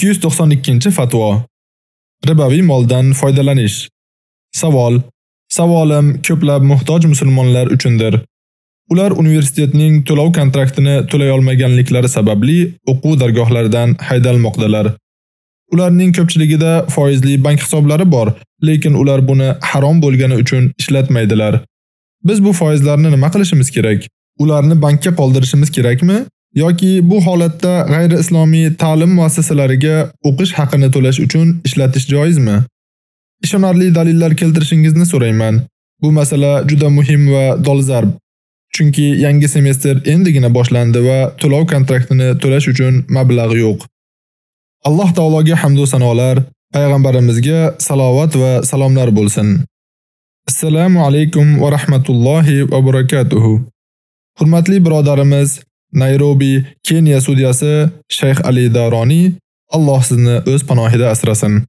292-fatvo. Ribaviy moldan foydalanish. Savol: Savolim ko'plab muhtoj musulmonlar uchundir. Ular universitetning to'lov kontraktini to'lay olmaganliklari sababli o'quv dargohlaridan haydalmoqdalar. Ularning ko'pchiligida foizli bank hisoblari bor, lekin ular buni harom bo'lgani uchun ishlatmaydilar. Biz bu foizlarni nima qilishimiz kerak? Ularni bankka qoldirishimiz kerakmi? Yoki bu holatda g'ayri islomiy ta'lim muassasalariga o'qish haqini to'lash uchun ishlatish joizmi? Ishonarli dalillar keltirishingizni so'rayman. Bu masala juda muhim va dolzarb. Chunki yangi semestr endigina boshlandi va to'lov kontraktini to'lash uchun mablag' yo'q. Alloh taologa hamd va sanolar, payg'ambarimizga salovat va salomlar bo'lsin. Assalomu alaykum va rahmatullohi va barakatuh. Hurmatli birodarimiz Nairobi, Keniya sudiyasi Shayx Ali Daroni Alloh sizni o'z panohida asrasin.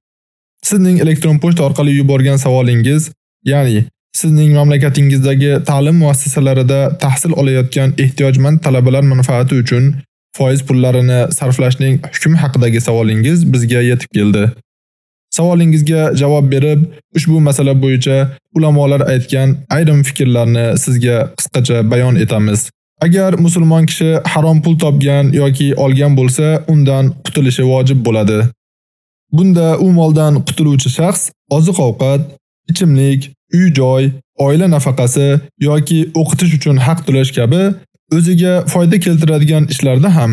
Sizning elektron pochta orqali yuborgan savolingiz, ya'ni sizning mamlakatingizdagi ta'lim muassasalarida tahsil olayotgan ehtiyojmand talabalar manfaati uchun foiz pullarini sarflashning hukmi haqidagi savolingiz bizga yetib keldi. Savolingizga javob berib, ushbu masala bo'yicha ulamolar aytgan ayrim fikrlarni sizga qisqacha bayon etamiz. Agar musulmon kishi harom pul topgan yoki olgan bo'lsa, undan qutulishi vojib bo'ladi. Bunda u moldan qutuluvchi shaxs oziq-ovqat, ichimlik, uy-joy, oila nafaqasi yoki o'qitish uchun haq to'lash kabi o'ziga foyda keltiradigan ishlarda ham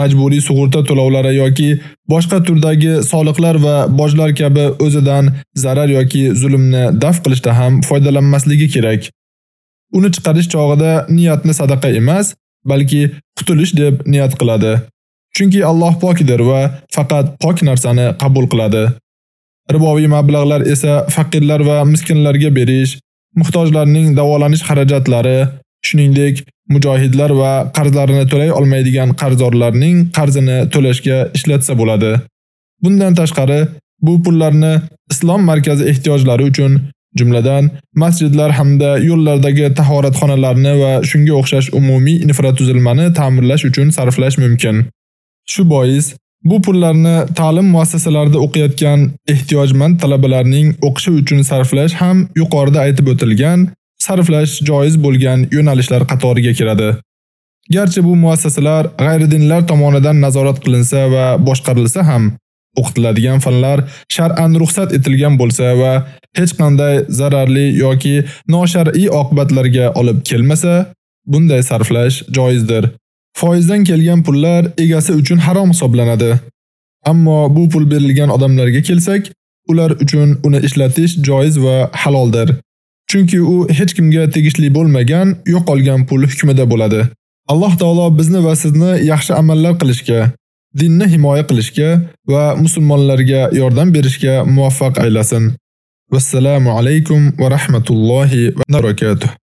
majburiy sug'urta to'lovlari yoki boshqa turdagi soliqlar va bojlar kabi o'zidan zarar yoki zulmni daf qilishda ham foydalanmasligi kerak. Uni chiqarish chog'ida niyatni sadaqa emas, balki qutulish deb niyat qiladi. Chunki Alloh pokdir va faqat pok narsani qabul qiladi. Riboviy mablag'lar esa faqirlar va miskinlarga berish, muhtojlarning davolanish xarajatlari, shuningdek mujohidlar va qarzlarini to'lay olmaydigan qarzdorlarning qarzini to'lashga ishlatsa bo'ladi. Bundan tashqari, bu pullarni islom markazi ehtiyojlari uchun jumladan masjidlar hamda yo'llardagi tahoratxonalarni va shunga o'xshash umumiy infratuzilmani ta'mirlash uchun sarflash mumkin. Shu bois bu pullarni ta'lim muassasalarida o'qiyotgan ehtiyojmand talabalarning o'qishi uchun sarflash ham yuqorida aytib o'tilgan sarflash joiz bo'lgan yo'nalishlar qatoriga kiradi. Garchi bu muassasalar g'ayridinlar tomonidan nazorat qilinsa va boshqarilsa ham, o'qitiladigan fanlar shar'an ruxsat etilgan bo'lsa va hech qanday zararli yoki noshar'iy oqibatlarga olib kelmasa, bunday sarflash joizdir. Foizdan kelgan pullar egasi uchun harom hisoblanadi. Ammo bu pul berilgan odamlarga kelsak, ular uchun uni ishlatish joiz va haloldir. Chunki u hech kimga tegishli bo'lmagan yo'qolgan pul hukmida bo'ladi. Alloh taolo bizni va sizni yaxshi amallar qilishga dinni himoya qilishga va musulmonlarga yordam berishga muvaffaq aylasin. Assalomu alaykum va rahmatullohi va barakatuh.